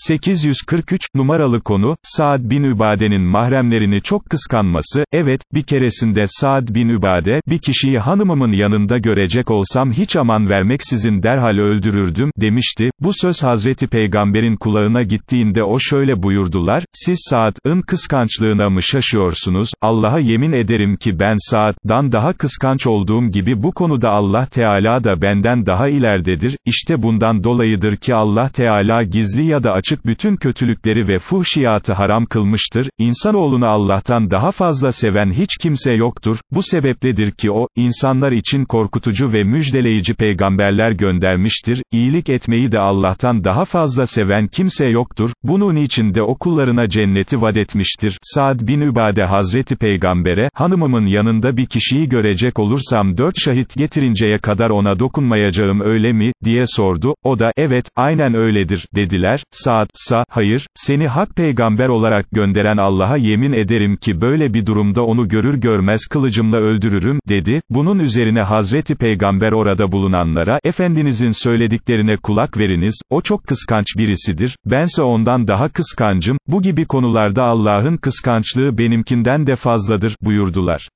843, numaralı konu, Saad bin Übade'nin mahremlerini çok kıskanması, evet, bir keresinde Saad bin Übade, bir kişiyi hanımımın yanında görecek olsam hiç aman vermeksizin derhal öldürürdüm, demişti, bu söz Hazreti Peygamber'in kulağına gittiğinde o şöyle buyurdular, siz Saad'ın kıskançlığına mı şaşıyorsunuz, Allah'a yemin ederim ki ben Saad'dan daha kıskanç olduğum gibi bu konuda Allah Teala da benden daha ileridedir, işte bundan dolayıdır ki Allah Teala gizli ya da açık bütün kötülükleri ve fuhşiyatı haram kılmıştır, insanoğlunu Allah'tan daha fazla seven hiç kimse yoktur, bu sebepledir ki o, insanlar için korkutucu ve müjdeleyici peygamberler göndermiştir, iyilik etmeyi de Allah'tan daha fazla seven kimse yoktur, bunun için de o kullarına cenneti vaat etmiştir. Saad bin Übade Hazreti Peygamber'e, hanımımın yanında bir kişiyi görecek olursam dört şahit getirinceye kadar ona dokunmayacağım öyle mi, diye sordu, o da, evet, aynen öyledir, dediler, Saad, sa, hayır, seni hak peygamber olarak gönderen Allah'a yemin ederim ki böyle bir durumda onu görür görmez kılıcımla öldürürüm, dedi, bunun üzerine Hazreti Peygamber orada bulunanlara, Efendinizin söylediklerine kulak veriniz, o çok kıskanç birisidir, bense ondan daha kıskancım, bu gibi konularda Allah'ın kıskançlığı benimkinden de fazladır, buyurdular.